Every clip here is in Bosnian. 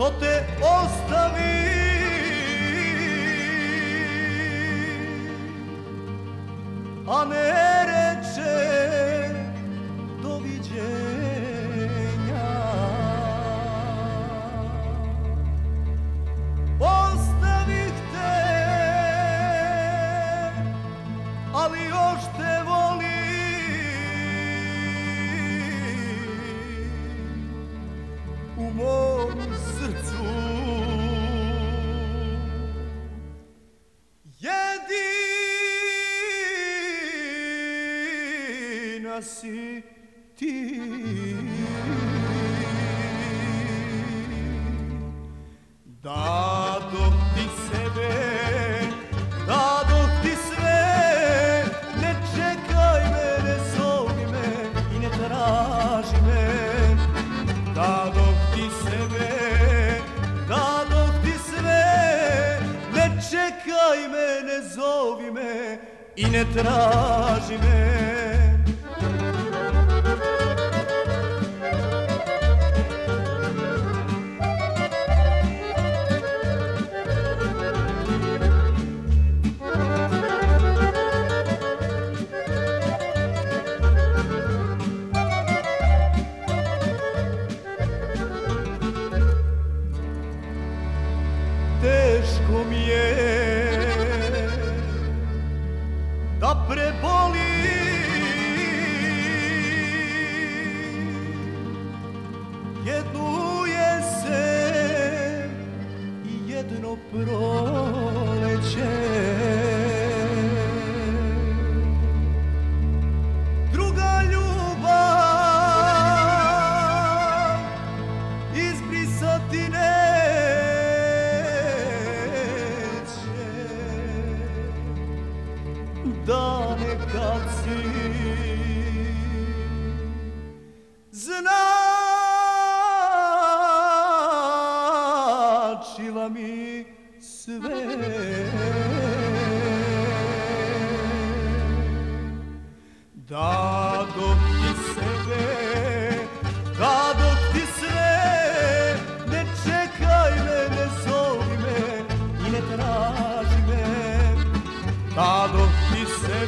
to te ostawi. A nie recze do widzenia. Ostawi te, ale już te jedina si ti da dok ti sebe da dok ti sve ne čekaj me ne zovi me i ne traži me da dok ti sebe da dok ti sve ne čekaj me ne zovi me i traži me teško mi je da preboli. Jednu jesen i jedno proleće. Dane kad si. Značila mi sve. Da do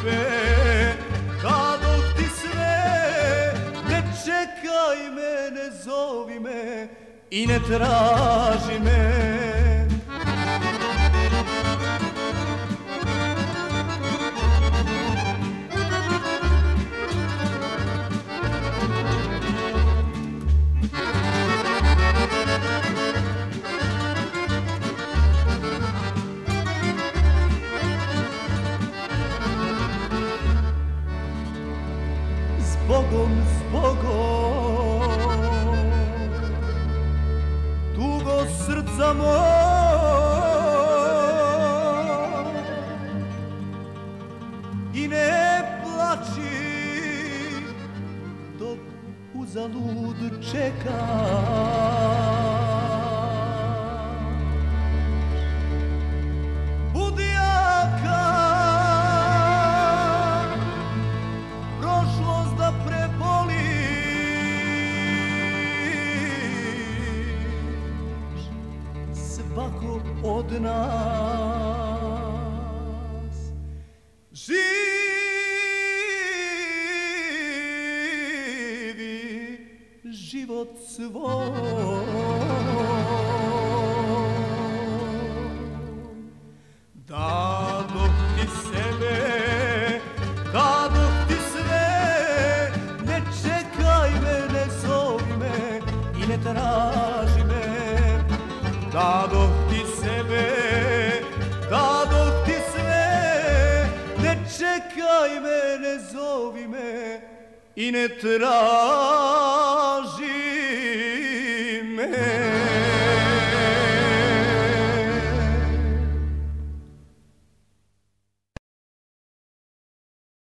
tebe sebe da ti sve ne čekaj me ne zovi me i ne traži me. Bogom s Bogom Tugo srca moj. I ne plači Dok uzalud čekam od nas živi život svoj da dok ti sebe da dok ti sve ne čekaj me ne i ne traži i ne traži me.